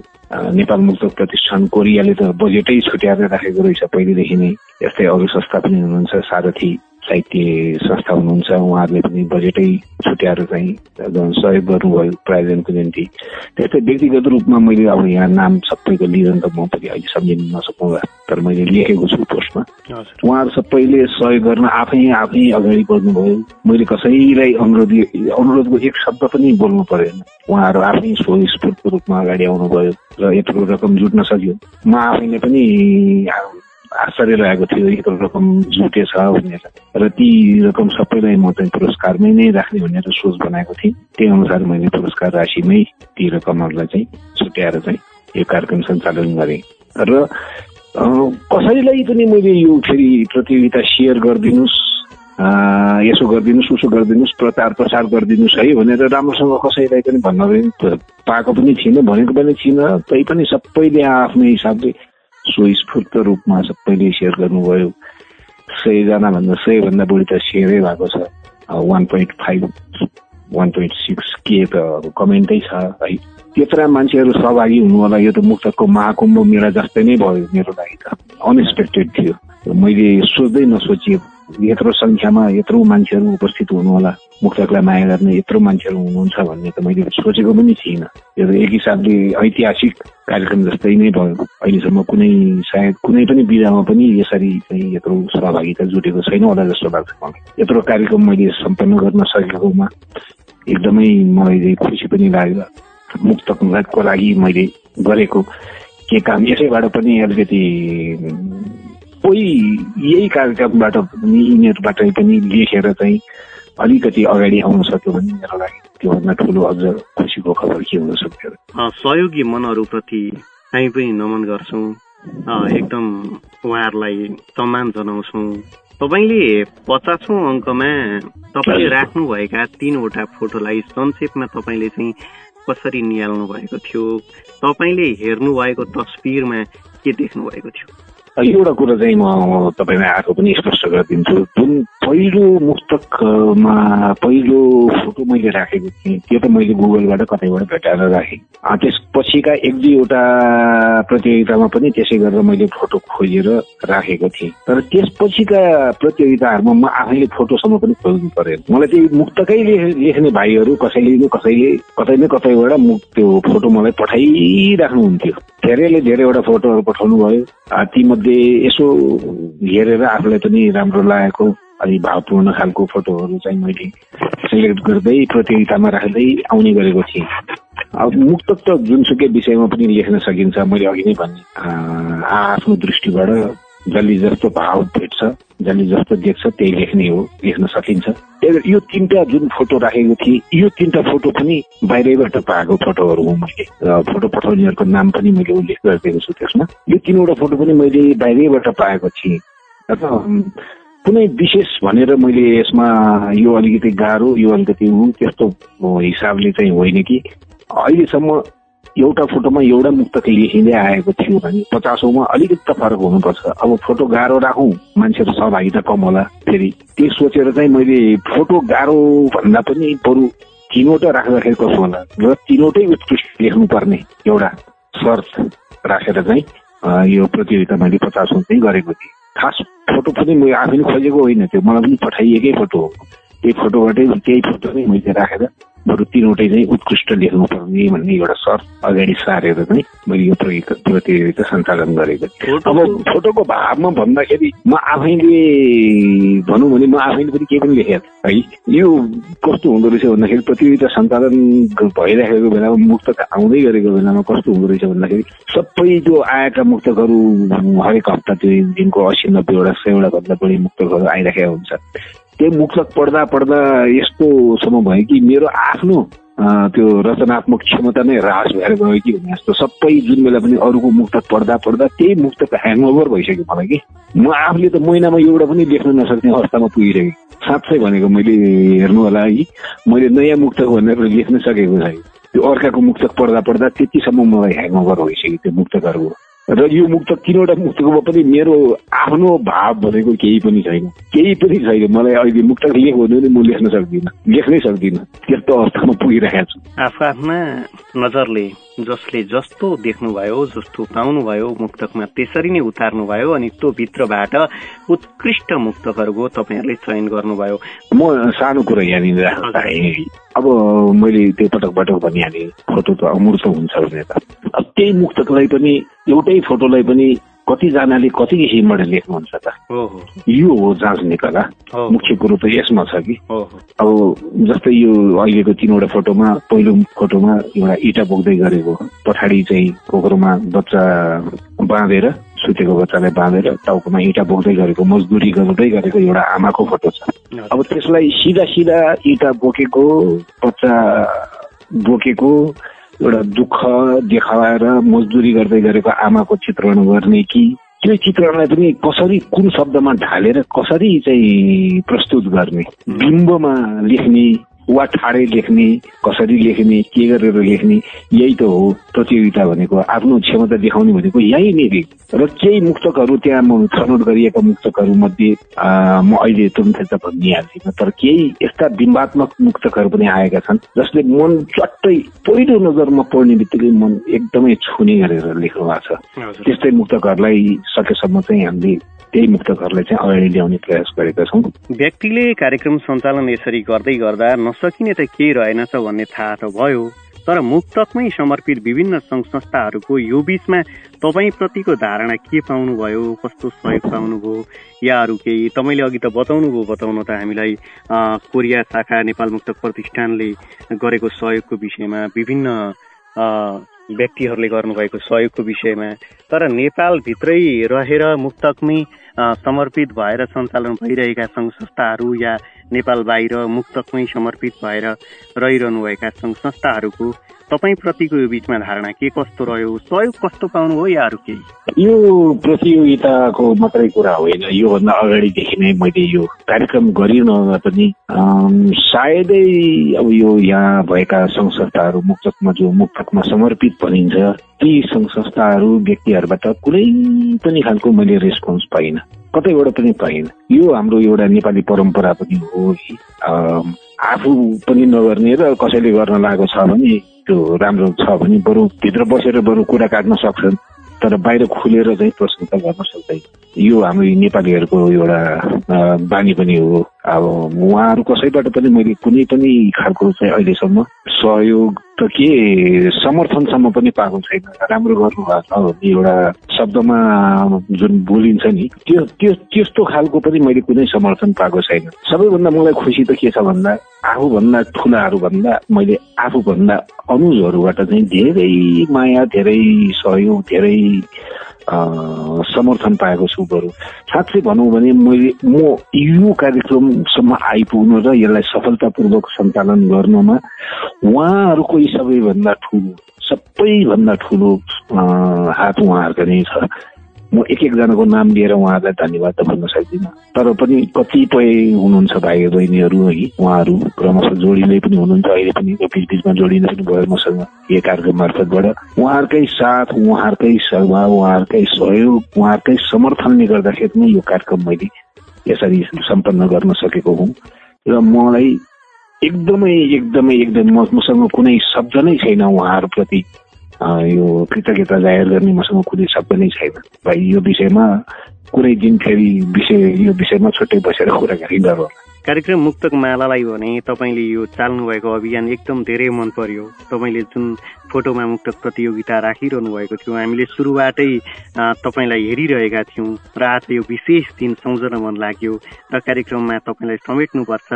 नेपाल मुक्त प्रतिष्ठान कोरियाले त बजेटै छुट्याएर राखेको रहेछ पहिलेदेखि नै। यस्तै अरू संस्था पनि हुनुहुन्छ सारथी। साहित्य संस्था हुनुहुन्छ उहाँहरूले पनि बजेटै छुट्याएर चाहिँ सहयोग गर्नुभयो प्रायोजनको निम्ति। त्यस्तै व्यक्तिगत रूपमा मैले अब यहाँ नाम सबैको लिएर त म पनि अहिले सम्झिन नसक्नुला तर मैले लेखेको छु पोस्टमा। उहाँहरू सबैले सहयोग गर्न आफै आफै अगाडि बढ्नुभयो। मैले कसैलाई अनुरोध अनुरोधको एक शब्द पनि बोल्नु परेन। उहाँहरू आफै स्वस्फूर्तको रूपमा अगाडि आउनुभयो र यत्रो रकम जुट्न सक्यो। म आफैले पनि आश्चर्य लागेको थियो यत्रो रकम जुटेछ भनेर। र ती रकम सबैलाई म चाहिँ पुरस्कारमै नै राख्ने भनेर सोच बनाएको थिएँ। त्यही अनुसार मैले पुरस्कार राशिमै ती रकमहरूलाई चाहिँ छुट्याएर चाहिँ यो कार्यक्रम सञ्चालन गरेँ। र कसैलाई पनि मैले यो फेरि प्रतियोगिता सेयर गरिदिनुहोस् यसो गरिदिनुहोस् उसो गरिदिनुहोस् प्रचार प्रसार गरिदिनुहोस् है भनेर राम्रोसँग कसैलाई पनि भन्न पाएको पनि थिइनँ भनेको पनि थिइनँ तै पनि सबैले आफ्नो हिसाबले स्वस्फूर्त रूपमा सबैले सेयर गर्नुभयो। सयजना भन्दा सयभन्दा बढी त सेयरै भएको छ। One point five one point six के त कमेन्टै छ है। त्यत्रा मान्छेहरू सहभागी हुनु होला यो त मुक्तको महाकुम्भ मेला जस्तै नै भयो मेरो लागि त। अनएक्सपेक्टेड थियो। मैले सोच्दै नसोचिएको यत्रो सङ्ख्यामा यत्रो मान्छेहरू उपस्थित हुनु होला मुक्तकलाई माया गर्ने यत्रो मान्छेहरू हुनुहुन्छ भन्ने त मैले सोचेको पनि थिइनँ। यो एक हिसाबले ऐतिहासिक कार्यक्रम जस्तै नै भयो। अहिलेसम्म कुनै सायद कुनै पनि विधामा पनि यसरी चाहिँ यत्रो सहभागिता जुटेको छैन होला जस्तो लाग्छ मलाई। यत्रो कार्यक्रम मैले सम्पन्न गर्न सकेकोमा एकदमै मलाई खुसी पनि लाग्यो। मुक्तको लागि मैले गरेको के काम यसैबाट पनि अलिकति कोही यही कार्यक्रमबाट पनि यिनीहरूबाट पनि लेखेर चाहिँ अलिकति अगाडि आउन सक्यो भने मेरो लागि त्योभन्दा ठुलो अझ खुसीको खबर के हुन सक्थ्यो सहयोगी मनहरूप्रति हामी पनि नमन गर्छौँ। एकदम उहाँहरूलाई सम्मान जनाउँछौँ। तपाईँले पचासौँ अङ्कमा तपाईँले राख्नुभएका तिनवटा फोटोलाई संक्षेपमा तपाईँले चाहिँ कसरी निहाल्नु भएको थियो? तपाईँले हेर्नु भएको तस्विरमा के देख्नु भएको थियो? एउटा कुरा चाहिँ म तपाईँलाई आएको पनि स्पष्ट गरिदिन्छु। जुन पहिलो मुक्तकमा पहिलो फोटो मैले राखेको थिएँ त्यो त मैले गुगलबाट कतैबाट भेटाएर राखेँ। त्यसपछिका एक दुईवटा प्रतियोगितामा पनि त्यसै गरेर मैले फोटो खोजेर राखेको थिएँ। तर त्यसपछिका प्रतियोगिताहरूमा म आफैले फोटोसम्म पनि खोज्नु परेन। मलाई त्यही मुक्तकै लेख्ने भाइहरू कसैले कसैले कतै न कतैबाट मुख त्यो फोटो मलाई पठाइराख्नुहुन्थ्यो। धेरैले धेरैवटा फोटोहरू पठाउनु भयो। तीमध्ये यसो हेरेर आफूलाई पनि राम्रो लागेको अलिक भावपूर्ण खालको फोटोहरू चाहिँ मैले सेलेक्ट गर्दै प्रतियोगितामा राख्दै आउने गरेको थिएँ। अब मुक्त त जुनसुकै विषयमा पनि लेख्न सकिन्छ मैले अघि नै भने। आफ्नो दृष्टिबाट जसले जस्तो भाव भेट्छ जसले जस्तो देख्छ त्यही लेख्ने हो लेख्न सकिन्छ। त्यही यो तिनवटा जुन फोटो राखेको थिएँ यो तिनवटा फोटो पनि बाहिरैबाट पाएको फोटोहरू हो मैले। र फोटो पठाउनेहरूको नाम पनि मैले उल्लेख गरिदिएको छु त्यसमा। यो तिनवटा फोटो पनि मैले बाहिरैबाट पाएको थिएँ। र कुनै विशेष भनेर मैले यसमा यो अलिकति गाह्रो यो अलिकति ऊ त्यस्तो हिसाबले चाहिँ होइन कि अहिलेसम्म एउटा फोटोमा एउटा मुक्तक लेखिँदै आएको थियो भने पचासौँमा अलिकति फरक हुनुपर्छ। अब फोटो गाह्रो राखौँ मान्छेहरू सहभागिता कम होला फेरि त्यो सोचेर चाहिँ मैले फोटो गाह्रो भन्दा पनि बरु तिनवटा राख्दाखेरि कसो होला र तिनवटै उत्कृष्ट लेख्नुपर्ने एउटा शर्त राखेर चाहिँ यो प्रतियोगिता मैले पचासौँ चाहिँ गरेको थिएँ। खास फोटो पनि मैले आफै नै खोजेको होइन त्यो। मलाई पनि पठाइएकै फोटो हो। त्यही फोटोबाटै त्यही फोटो नै मैले राखेर बरु तिनवटै चाहिँ उत्कृष्ट लेख्नुपर्ने भन्ने एउटा शर्त अगाडि सारेर चाहिँ मैले यो प्रति- प्रतियोगिता सञ्चालन गरेको अब फोटोको भावमा भन्दाखेरि म आफैले भनौँ भने म आफैले पनि केही पनि थिएँ है यो कस्तो हुँदो रहेछ भन्दाखेरि प्रतियोगिता सञ्चालन भइराखेको बेलामा मुक्तक आउँदै गरेको बेलामा कस्तो हुँदो रहेछ भन्दाखेरि सबै त्यो आएका मुक्तकहरू हरेक हप्ता त्यो दिनको असी नब्बेवटा सयवटा भन्दा बढी मुक्तकहरू आइराखेका हुन्छ। त्यही मुक्तक पढ्दा पढ्दा यस्तोसम्म भयो कि मेरो आफ्नो त्यो रचनात्मक क्षमता नै ह्रास भएर गयो कि भने जस्तो सबै जुन बेला पनि अरूको मुक्तक पढ्दा पढ्दा त्यही मुक्तक ह्याङओभर भइसक्यो मलाई कि। म आफूले त महिनामा एउटा पनि लेख्न नसक्ने अवस्थामा पुगिरहेको साँच्चै भनेको मैले हेर्नु होला है मैले नयाँ मुक्तक भनेर लेख्न सकेको छैन। त्यो अर्काको मुक्तक पढ्दा पढ्दा त्यतिसम्म मलाई ह्याङओभर भइसक्यो त्यो मुक्तकहरूको र यो मुक्त तिनवटा मुक्तकमा पनि मेरो आफ्नो भाव भनेको केही पनि छैन। केही पनि छैन। मलाई अहिले मुक्तक लेख भन्यो भने म लेख्न सक्दिनँ। लेख्नै सक्दिनँ। त्यस्तो अवस्थामा पुगिरहेको छु। आफू आफ्ना नजरले जसले जस्तो देख्नुभयो जस्तो पाउनुभयो मुक्तकमा त्यसरी नै उतार्नुभयो अनि त्यो भित्रबाट उत्कृष्ट मुक्तकहरूको तपाईँहरूले चयन गर्नुभयो। म सानो कुरा यहाँनिर अब मैले त्यो पटक पटक भनिहालेँ फोटो त अमूर्त हुन्छ भनेर। अब त्यही मुक्तकलाई पनि एउटै फोटोलाई पनि कतिजनाले कति किसिमबाट लेख्नुहुन्छ त। यो हो जाँच्ने कला मुख्य कुरो त यसमा छ कि। अब जस्तै यो अहिलेको तिनवटा फोटोमा पहिलो फोटोमा एउटा इँटा बोक्दै गरेको पछाडि चाहिँ कोक्रोमा बच्चा बाँधेर सुतेको बच्चालाई बाँधेर टाउकोमा इँटा बोक्दै गरेको मजदुरी गर्दै गरेको एउटा आमाको फोटो छ। अब त्यसलाई सिधा सिधा इँटा बोकेको बच्चा बोकेको एउटा दुःख देखाएर मजदुरी गर्दै गरेको आमाको चित्रण गर्ने कि त्यो चित्रणलाई पनि कसरी कुन शब्दमा ढालेर कसरी चाहिँ प्रस्तुत गर्ने? बिम्बमा लेख्ने वा ठाडै लेख्ने कसरी लेख्ने के गरेर लेख्ने यही त हो प्रतियोगिता भनेको आफ्नो क्षमता देखाउने भनेको यही नै। र केही मुक्तकहरू त्यहाँ म छनौट गरिएका मुक्तकहरू मध्ये म अहिले तुरुन्तै त भनिहाल्दिनँ तर केही यस्ता बिम्बात्मक मुक्तकहरू पनि आएका छन् जसले मन चट्टै पहिलो नजरमा पढ्ने बित्तिकै मन एकदमै छुने गरेर लेख्नु भएको छ त्यस्तै मुक्तकहरूलाई सकेसम्म चाहिँ हामीले त्यही मुक्तकहरूलाई चाहिँ अगाडि ल्याउने प्रयास गरेका छौँ। व्यक्तिले कार्यक्रम सञ्चालन यसरी गर्दै गर्दा नसकिने त केही रहेनछ भन्ने थाहा त भयो। तर मुक्तकमै समर्पित विभिन्न सङ्घ संस्थाहरूको यो बिचमा तपाईँप्रतिको धारणा के पाउनुभयो? कस्तो सहयोग पाउनुभयो? या अरू केही तपाईँले अघि त बताउनुभयो बताउनु त हामीलाई कोरिया शाखा नेपाल मुक्तक प्रतिष्ठानले गरेको सहयोगको विषयमा विभिन्न व्यक्तिहरूले गर्नुभएको सहयोगको विषयमा तर नेपालभित्रै रहेर मुक्तकमै समर्पित भएर सञ्चालन भइरहेका सङ्घ संस्थाहरू या नेपाल बाहिर मुक्तकमै समर्पित भएर रहिरहनुभएका सङ्घ संस्थाहरूको तपाईँप्रतिको यो बिचमा धारणा के कस्तो रह्यो? सहयोग कस्तो पाउनुभयो या अरू केही? यो प्रतियोगिताको मात्रै कुरा होइन। योभन्दा अगाडिदेखि नै मैले यो कार्यक्रम गरिरहँदा पनि सायदै अब यो यहाँ भएका सङ्घ संस्थाहरू मुक्तकमा जो मुक्तकमा समर्पित भनिन्छ ती सङ्घ संस्थाहरू व्यक्तिहरूबाट कुनै पनि खालको मैले रेस्पोन्स पाइनँ। कतैबाट पनि पाइनँ। यो हाम्रो एउटा नेपाली परम्परा पनि हो। है। आफू पनि नगर्ने र कसैले गर्न लागेको छ भने त्यो राम्रो छ भने बरु भित्र बसेर बरु कुरा काट्न सक्छन् तर बाहिर खुलेर चाहिँ प्रशंसा गर्न सक्दैन। यो हाम्रो नेपालीहरूको एउटा बानी पनि हो। अब उहाँहरू कसैबाट पनि मैले कुनै पनि खालको चाहिँ अहिलेसम्म सहयोग त के समर्थनसम्म पनि पाएको छैन। राम्रो गर्नुभएको भन्ने एउटा शब्दमा जुन बोलिन्छ नि त्यो त्यो त्यस्तो खालको पनि मैले कुनै समर्थन पाएको छैन। सबैभन्दा मलाई खुसी त के छ भन्दा आफूभन्दा ठुलाहरू भन्दा मैले आफूभन्दा अनुजहरूबाट चाहिँ धेरै माया धेरै सहयोग धेरै समर्थन पाएको छु बरु। साँच्चै भनौँ भने मैले म यो कार्यक्रमसम्म आइपुग्नु र यसलाई सफलतापूर्वक सञ्चालन गर्नमा उहाँहरूकै सबैभन्दा ठुलो सबैभन्दा ठुलो हात उहाँहरूको नै छ। म एक एकजनाको नाम लिएर उहाँहरूलाई धन्यवाद त भन्न सक्दिनँ। तर पनि कतिपय हुनुहुन्छ भाइ बहिनीहरू है उहाँहरू मसँग जोडिँदै पनि हुनुहुन्छ अहिले पनि बिच बिचमा जोडिँदै पनि भयो मसँग यो कार्यक्रम मार्फतबाट। उहाँहरूकै साथ उहाँहरूकै सद्भाव उहाँहरूकै सहयोग उहाँहरूकै समर्थनले गर्दाखेरि पनि यो कार्यक्रम मैले यसरी सम्पन्न गर्न सकेको हुँ। र मलाई एकदमै एकदमै एकदमै मसँग कुनै शब्द नै छैन उहाँहरूप्रति। यो कृतज्ञता जाहेर गर्ने मसँग कुनै शब्द नै छैन र यो विषयमा कुनै दिन फेरि विषय यो विषयमा छुट्टै बसेर कुराकानी गरौँ कार्यक्रम मुक्तक मालालाई भने तपाईँले यो चाल्नु भएको अभियान एकदम धेरै मन पर्यो तपाईँले जुन फोटोमा मुक्तक प्रतियोगिता राखिरहनु भएको थियो हामीले सुरुवातै तपाईँलाई हेरिरहेका थियौँ र आज यो विशेष दिन सम्झन मन लाग्यो र कार्यक्रममा तपाईँलाई समेट्नुपर्छ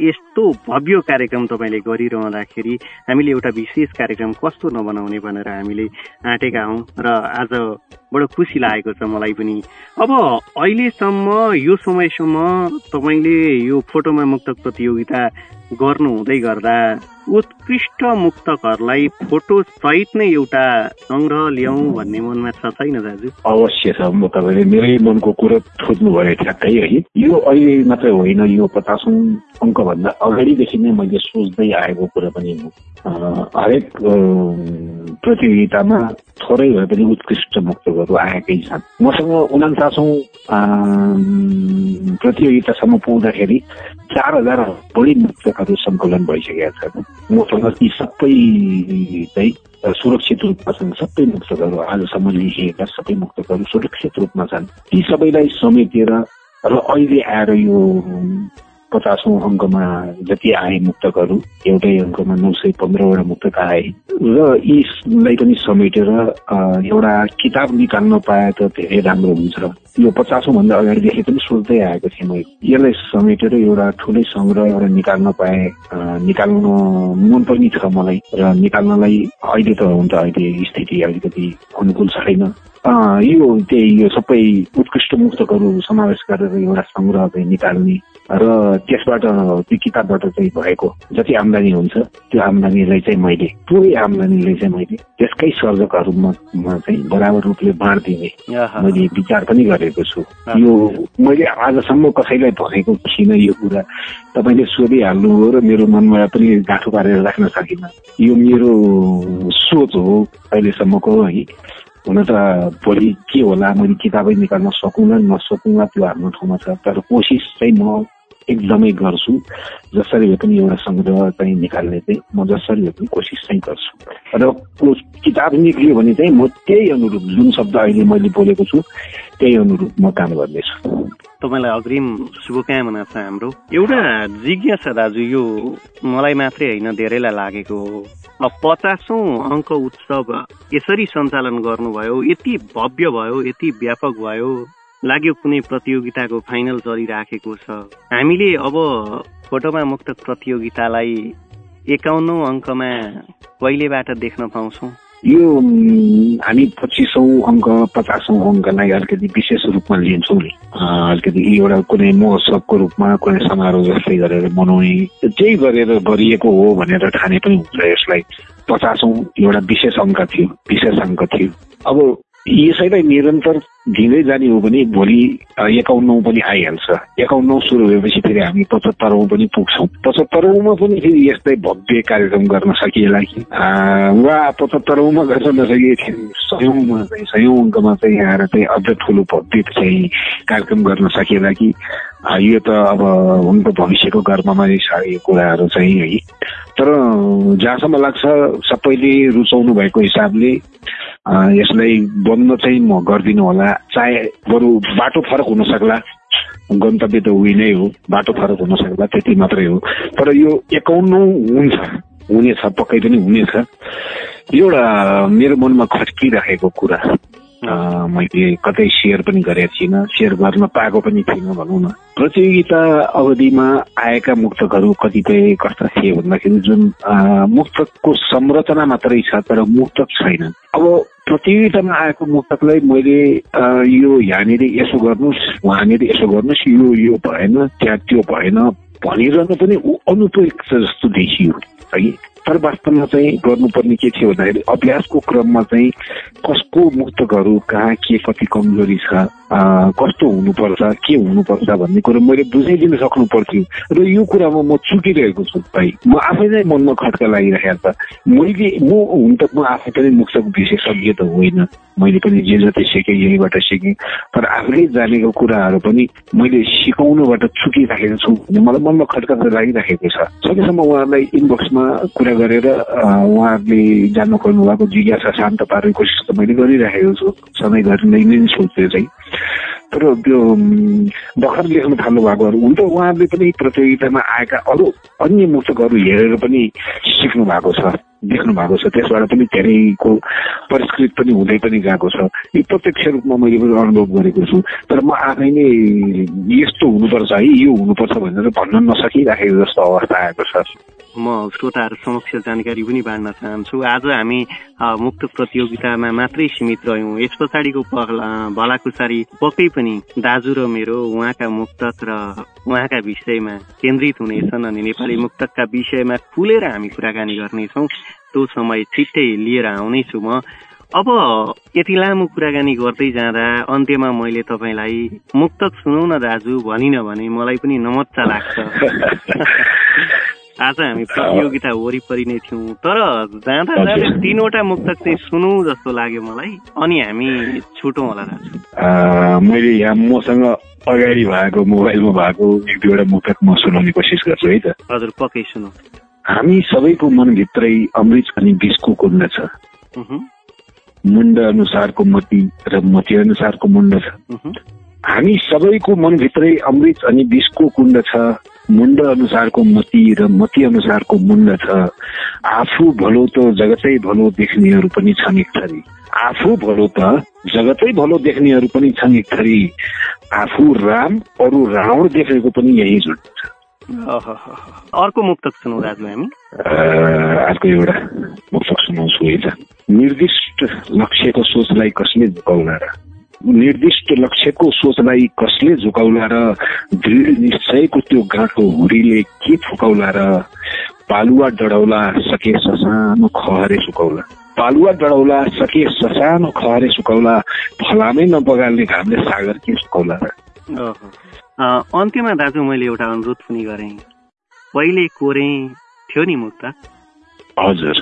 यस्तो भव्य कार्यक्रम तपाईँले गरिरहँदाखेरि हामीले एउटा विशेष कार्यक्रम कस्तो नबनाउने भनेर हामीले आँटेका हौँ र आज बडो खुसी लागेको छ मलाई पनि। अब अहिलेसम्म यो समयसम्म तपाईँले यो फोटोमा मुक्तक प्रतियोगिता गर्नु हुँदै गर्दा उत्कृष्ट मुक्तकहरूलाई फोटो सहित नै एउटा सङ्ग्रह ल्याउँ भन्ने मनमा छ छैन दाजु? अवश्य छ। म तपाईँले मेरै मनको कुरो खोज्नु भयो ठ्याक्कै है। यो अहिले मात्रै होइन यो पचासौँ अङ्कभन्दा अगाडिदेखि नै मैले सोच्दै आएको कुरा पनि हो। हरेक प्रतियोगितामा थोरै भए पनि उत्कृष्ट मुक्तकहरू आएकै छन्। मसँग उनाचासौँ प्रतियोगितासम्म पुग्दाखेरि चार हजार बढी मुक्तकहरू सङ्कलन भइसकेका छन्। मसँग ती सबै चाहिँ सुरक्षित रूपमा छन् सबै मुक्तकहरू आजसम्म लेखिएका सबै मुक्तकहरू सुरक्षित रूपमा छन् ती सबैलाई समेटेर र अहिले आएर यो पचासौँ अङ्कमा जति आए मुक्तकहरू एउटै अङ्कमा नौ सय पन्ध्रवटा मुक्तक आए। र यीलाई पनि समेटेर एउटा किताब निकाल्न पाए त धेरै राम्रो हुन्छ यो पचासौँ भन्दा अगाडिदेखि पनि सोच्दै आएको थिएँ म यसलाई समेटेर एउटा ठुलै सङ्ग्रह एउटा निकाल्न पाए निकाल्न मन पनि छ मलाई। र निकाल्नलाई अहिले त हुन्छ अहिले स्थिति अलिकति अनुकूल छैन। यो त्यही यो सबै उत्कृष्ट मुक्तकहरू समावेश गरेर एउटा सङ्ग्रह चाहिँ निकाल्ने र त्यसबाट त्यो किताबबाट चाहिँ भएको जति आम्दानी हुन्छ त्यो आम्दानीलाई चाहिँ मैले पुरै आम्दानीलाई चाहिँ मैले त्यसकै सर्जकहरूमा चाहिँ बराबर रूपले बाँडिदिने मैले विचार पनि गरेको छु यो मैले आजसम्म कसैलाई भनेको थिइनँ यो कुरा तपाईँले सोधिहाल्नु हो र मेरो मनमा पनि गाँठो पारेर राख्न सकिनँ यो मेरो सोच हो अहिलेसम्मको है हुन त भोलि के होला मैले किताबै निकाल्न सकुँला नसकुँला त्यो हाम्रो ठाउँमा छ तर कोसिस चाहिँ म एकदमै गर्छु जसरी भए पनि एउटा सङ्ग्रह चाहिँ निकाल्ने चाहिँ म जसरी भए पनि कोसिस चाहिँ गर्छु र किताब निक्लियो भने चाहिँ म त्यही अनुरूप जुन शब्द अहिले मैले बोलेको छु त्यही अनुरूप म काम गर्नेछु तपाईँलाई अग्रिम शुभकामना छ हाम्रो एउटा जिज्ञासा दाजु यो मलाई मात्रै होइन धेरैलाई लागेको हो पचासौँ अङ्क उत्सव यसरी सञ्चालन गर्नुभयो यति भव्य भयो यति व्यापक भयो लाग्यो कुनै प्रतियोगिताको फाइनल चलिराखेको छ हामीले अब फोटोमा मुक्त प्रतियोगितालाई एकाउन्नौ अङ्कमा कहिलेबाट देख्न पाउँछौँ यो हामी पच्चिसौँ अङ्क पचासौँ अङ्कलाई अलिकति विशेष रूपमा लिन्छौँ नि। अलिकति एउटा कुनै महोत्सवको रूपमा कुनै समारोह जस्तै गरेर मनाउने त्यही गरेर गरिएको हो भनेर ठाने पनि हुन्छ यसलाई। पचासौँ एउटा विशेष अङ्क थियो विशेष अङ्क थियो। अब यसैलाई निरन्तर दिँदै जाने हो भने भोलि एकाउन्नौ पनि आइहाल्छ। एकाउन्नौ सुरु भएपछि फेरि हामी पचहत्तरौँ पनि पुग्छौँ। पचहत्तरौँमा पनि फेरि यस्तै भव्य कार्यक्रम गर्न सकिएला कि? वा पचहत्तरौँमा गर्न नसकिएदेखि सयौँमा चाहिँ सयौँ अङ्कमा चाहिँ आएर चाहिँ अझ ठुलो भव्य चाहिँ कार्यक्रम गर्न सकिएला कि? यो त अब उनको भविष्यको गर्ममा छ यो कुराहरू चाहिँ है। तर जहाँसम्म लाग्छ सबैले रुचाउनु भएको हिसाबले यसलाई बन्द चाहिँ म गरिदिनु होला। चाहे बरु बाटो फरक हुन सक्ला गन्तव्य त उही नै हो बाटो फरक हुन सक्ला त्यति मात्रै हो। तर यो एकाउन्नौ हुन्छ हुनेछ पक्कै पनि हुनेछ। एउटा मेरो मनमा खट्किराखेको कुरा मैले कतै सेयर पनि गरेको थिइनँ। सेयर गर्न पाएको पनि थिइनँ भनौँ न। प्रतियोगिता अवधिमा आएका मुक्तकहरू कतिपय कस्ता थिए भन्दाखेरि जुन मुक्तकको संरचना मात्रै छ तर मुक्तक छैन। अब प्रतियोगितामा आएको मुक्तकलाई मैले यो यहाँनिर यसो गर्नुहोस् उहाँनिर यसो गर्नुहोस् यो यो भएन त्यहाँ त्यो भएन भनिरहनु पनि अनुपयुक्त जस्तो देखियो। है। तर वास्तवमा चाहिँ गर्नुपर्ने के थियो भन्दाखेरि अभ्यासको क्रममा चाहिँ कसको मुक्तकहरू कहाँ के कति कमजोरी छ कस्तो हुनुपर्छ के हुनुपर्छ भन्ने कुरो मैले बुझाइदिन सक्नु पर्थ्यो र यो कुरामा म चुकिरहेको छु भाइ। म आफै नै मनमा खड्का लागिरहेको छ। मैले म हुन त म आफै पनि मुक्तक विशेषज्ञ त होइन। मैले पनि जे जति सिकेँ यहीँबाट सिकेँ। तर आफूले जानेको कुराहरू पनि मैले सिकाउनुबाट चुकिराखेको छु भन्ने मलाई मनमा त लागिराखेको छ। सकेसम्म उहाँहरूलाई इनबक्समा कुरा गरेर उहाँहरूले जान्न खोज्नु भएको जिज्ञासा शान्त पार्ने कोसिस त मैले गरिराखेको छु। सधैँभरि नै नै छु चाहिँ। तर त्यो भर्खर लेख्न थाल्नु भएकोहरू हुन त उहाँहरूले पनि प्रतियोगितामा आएका अरू अन्य मुक्तकहरू हेरेर पनि सिक्नु भएको छ। देख्नु भएको छ। त्यसबाट पनि धेरैको परिष्कृत पनि हुँदै पनि गएको छ। यो प्रत्यक्ष रूपमा मैले पनि अनुभव गरेको छु। तर म आफै नै यस्तो हुनुपर्छ है यो हुनुपर्छ भनेर भन्न नसकिराखेको जस्तो अवस्था आएको छ। म श्रोताहरू समक्ष जानकारी पनि बाँड्न चाहन्छु। आज हामी मुक्त प्रतियोगितामा मात्रै सीमित रह्यौँ। यस पछाडिको भलाकुसारी पक्कै पनि दाजु र मेरो उहाँका मुक्तक र उहाँका विषयमा केन्द्रित हुनेछन् अनि नेपाली मुक्तकका विषयमा खुलेर हामी कुराकानी गर्नेछौँ। त्यो समय छिट्टै लिएर आउनेछु म। अब यति लामो कुराकानी गर्दै जाँदा अन्त्यमा मैले तपाईँलाई मुक्तक सुनौ न दाजु भनिनँ भने मलाई पनि नमच्चा लाग्छ। आज हामी प्रतियोगिता वरिपरि नै थियौँ तर जाँदा जाँदै तिनवटा मुक्तक चाहिँ सुनौ जस्तो लाग्यो मलाई अनि हामी छुटौँ होला दाजु मैले यहाँ मसँग अगाडि भएको मोबाइलमा भएको एक दुईवटा मुक्तक म सुनाउने कोसिस गर्छु है त। हजुर पक्कै सुनौ। हामी सबैको मनभित्रै अमृत अनि विषको कुण्ड छ। मुण्ड अनुसारको मती र मती अनुसारको मुण्ड छ। हामी सबैको मनभित्रै अमृत अनि विषको कुण्ड छ। मुण्ड अनुसारको मती र मती अनुसारको मुण्ड छ। आफू भलो त जगतै भलो देख्नेहरू पनि छन् एक थरी आफू भलो त जगतै भलो देख्नेहरू पनि छन् एक थरी आफू राम अरू रावण देखेको पनि यही जुट छ। अर्को मुक्तक सुनौ दाजु हामी अर्को एउटा मुक्तक सुनाउँछु है त। निर्दिष्ट लक्ष्यको सोचलाई कसले झुकाउला र निर्दिष्ट लक्ष्यको सोचलाई कसले झुकाउला र दृढ निश्चयको त्यो गाँठो हुरीले के फुकाउला र पालुवा डढाउला सके ससानो खहरे सुकाउला? पालुवा डढाउला सके ससानो खहरे सुकाउला फलामै नबगाल्ने घामले सागर के सुकाउला र? अन्त्यमा दाजु मैले एउटा अनुरोध पनि गरेँ। पहिले कोरे थियो नि मुक्तक हजुर।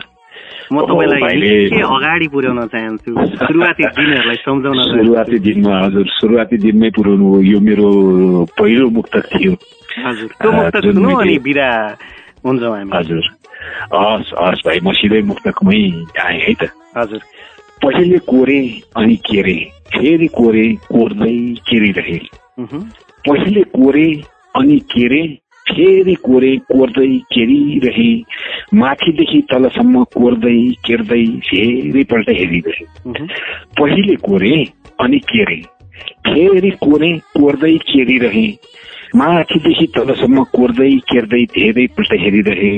म तपाईँलाई अगाडि पुर्याउन चाहन्छु? सुरुवाती दिनहरूलाई सम्झाउन चाहन्छु। सुरुवाती दिनमा हजुर सुरुवाती दिनमै पुऱ्याउनु हो। यो मेरो पहिलो मुक्तक थियो। हजुर त्यो अ, मुक्तक जुन सुनौ मैले- अनि बिदा हुन्छौँ हामी हजुर। हस् हस् भाइ म सिधै मुक्तकमै आएँ है त। हजुर। पहिले कोरे अनि केरे। फेरि कोरे कोर्दै केरिरहे। पहिले कोरे अनि केरे फेरि कोरे कोर्दै केरिरहे माथिदेखि तलसम्म कोर्दै केर्दै धेरैपल्ट हेरिरहे। पहिले कोरे अनि केरे। फेरि कोरे कोर्दै केरिरहे। माथिदेखि तलसम्म कोर्दै केर्दै धेरैपल्ट हेरिरहे।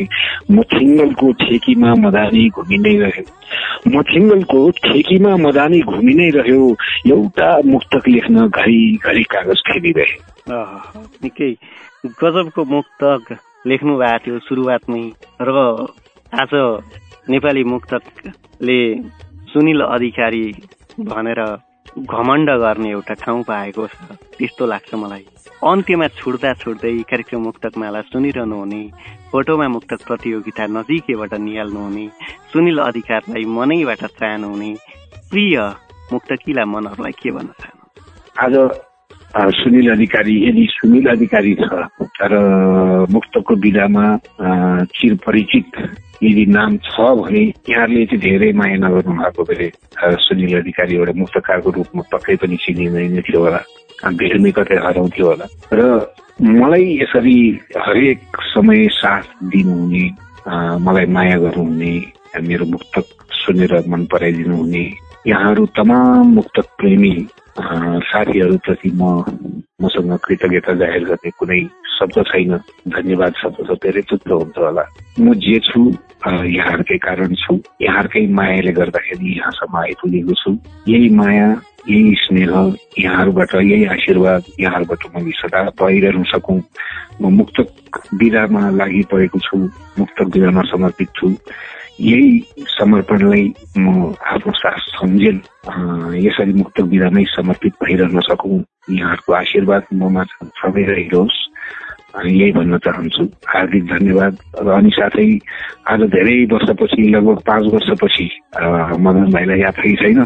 मथिङ्गलको ठेकीमा मदानी घुमि नै रह्यो। मथिङ्गलको ठेकीमा मदानी घुमि नै रह्यो। एउटा मुक्तक लेख्न घरि घरि कागज खेलिरहे। निकै गजबको मुक्तक लेख्नु भएको थियो सुरुवातमै र आज नेपाली मुक्तकले सुनिल अधिकारी भनेर घमण्ड गर्ने एउटा ठाउँ पाएको छ त्यस्तो लाग्छ मलाई। अन्त्यमा छुट्दा छुट्दै कार्यक्रम मुक्तक माला सुनिरहनु हुने फोटोमा मुक्तक प्रतियोगिता नजिकैबाट निहाल्नुहुने सुनिल अधिकारलाई मनैबाट चाहनुहुने प्रिय मुक्तकिला मनहरूलाई के भन्न चाहनु आज सुनिल अधिकारी यदि सुनिल अधिकारी छ तर मुक्तको विधामा अ, चिरपरिचित यदि नाम छ भने यहाँहरूले चाहिँ धेरै माया नगर्नु भएको भए सुनिल अधिकारी एउटा मुक्तकारको रूपमा पक्कै पनि चिनिँदैन थियो होला भेट्ने कतै हराउँथ्यो होला। र मलाई यसरी हरेक समय साथ दिनुहुने मलाई माया गर्नुहुने मेरो मुक्तक सुनेर मन पराइदिनु हुने यहाँहरू तमाम मुक्तक प्रेमी साथीहरूप्रति म मसँग कृतज्ञता जाहेर गर्ने कुनै शब्द छैन। धन्यवाद शब्द त धेरै तुच्छ हुन्छ होला। म जे छु यहाँहरूकै कारण छु। यहाँहरूकै मायाले गर्दाखेरि यहाँसम्म आइपुगेको छु। यही माया यही स्नेह यहाँहरूबाट यही आशीर्वाद यहाँहरूबाट मैले सदा पाइरहनु सकौँ। म मुक्त विधामा लागि परेको छु मुक्तक विधामा समर्पित छु। यही समर्पणलाई म आफ्नो सास सम्झेल यसरी मुक्तक विधामै समर्पित भइरहन सकौँ। यहाँहरूको आशीर्वाद ममा सबै रहिरहोस् यही भन्न चाहन्छु। हार्दिक धन्यवाद। र अनि साथै आज धेरै वर्षपछि लगभग पाँच वर्षपछि मदन भाइलाई याद छै छैन?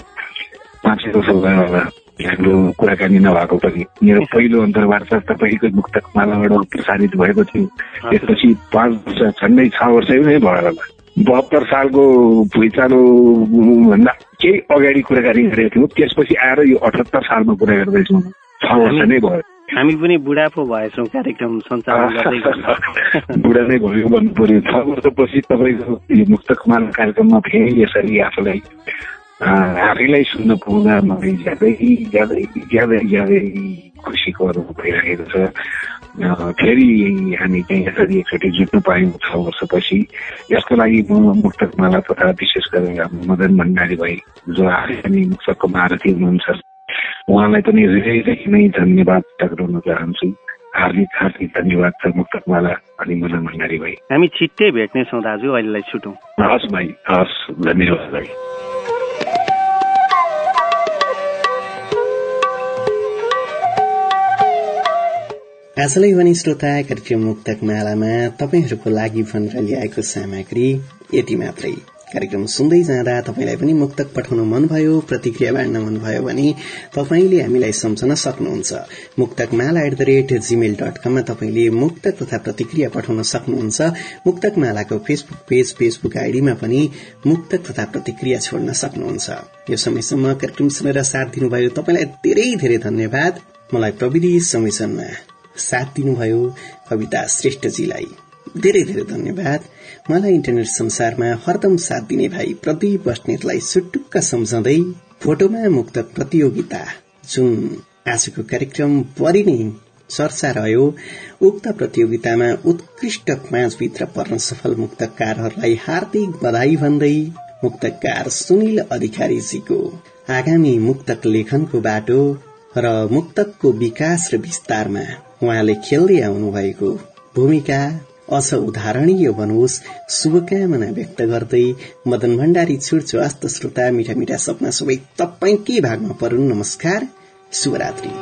पाँच वर्ष भयो होला। हाम्रो कुराकानी नभएको पनि। मेरो पहिलो अन्तर्वार्ता तपाईँको मुक्तक मालाबाट प्रसारित भएको थियो। त्यसपछि पाँच वर्ष झन्डै छ वर्ष नै भयो होला। बहत्तर सालको भुइँचालो भन्दा केही अगाडि कुराकानी गरेको थियौँ। त्यसपछि आएर यो अठहत्तर सालमा कुरा गर्दैछौँ। छ वर्ष नै भयो। हामी पनि बुढा पो भएछौँ कार्यक्रम सञ्चालन। बुढा नै भयो भन्नु पर्यो छ वर्षपछि तपाईँको यो मुक्तकमाल कार्यक्रममा फेरि यसरी आफूलाई आफैलाई सुन्न पाउँदा मलाई ज्यादै ज्यादै ज्यादै ज्यादै खुसीको अनुभव भइरहेको छ। फेरि हामी चाहिँ यसरी एकचोटि जुट्न पायौँ छ वर्षपछि। यसको लागि म मुक्तकमाला तथा विशेष गरेर मदन भण्डारी भाइ जो आफै पनि मुक्तकको महारथी हुनुहुन्छ उहाँलाई पनि हृदयदेखि नै धन्यवाद टक्राउन चाहन्छु। हार्दिक हार्दिक धन्यवाद छ मुक्तकमाला अनि मदन भण्डारी भाइ। हामी छिट्टै भेट्नेछौँ दाजु अहिलेलाई छुटौँ। हस् भाइ हस् धन्यवाद भाइ। आजलाई भने श्रोता कार्यक्रम मुक्तक मालामा तपाईँहरूको लागि भनेर ल्याएको सामग्री यति मात्रै। कार्यक्रम सुन्दै जाँदा तपाईँलाई पनि मुक्तक पठाउन मनभयो प्रतिक्रिया बाँड्न मनभयो भने तपाईँले हामीलाई सम्झन सक्नुहुन्छ। Muktak Mala at the rate Gmail dot कममा तपाईँले मुक्तक तथा प्रतिक्रिया पठाउन सक्नुहुन्छ। मुक्तक मालाको फेसबुक पेज फेसबुक आइडीमा पनि मुक्तक तथा प्रतिक्रिया छोड्न सक्नुहुन्छ। यो समयसम्म कार्यक्रम सुनेर साथ दिनुभयो तपाईँलाई धेरै धेरै धन्यवाद। मलाई प्रविधि संयोजनमा साथ दिनुभयो कविता श्रेष्ठजीलाई। धेरै धेरै धन्यवाद। मलाई इन्टरनेट संसारमा हरदम साथ दिने भाइ प्रदीप बस्नेतलाई सुटुक्क सम्झँदै फोटोमा मुक्त प्रतियोगिता जुन आजको कार्यक्रम बढी नै चर्चा रह्यो। उक्त प्रतियोगितामा उत्कृष्ट पाँचभित्र पर्न सफल मुक्तकारहरूलाई हार्दिक बधाई भन्दै मुक्तकार सुनिल अधिकारीजीको आगामी मुक्तक लेखनको बाटो र मुक्तकको विकास र विस्तारमा उहाँले खेल्दै आउनु भएको भूमिका अझ उदाहरणीय बनोस्। शुभकामना व्यक्त गर्दै मदन भण्डारी छुट्छु अस्त श्रोता मिठा मिठा सपना सबै तपाईँकै भागमा परून्। नमस्कार शुभरात्री।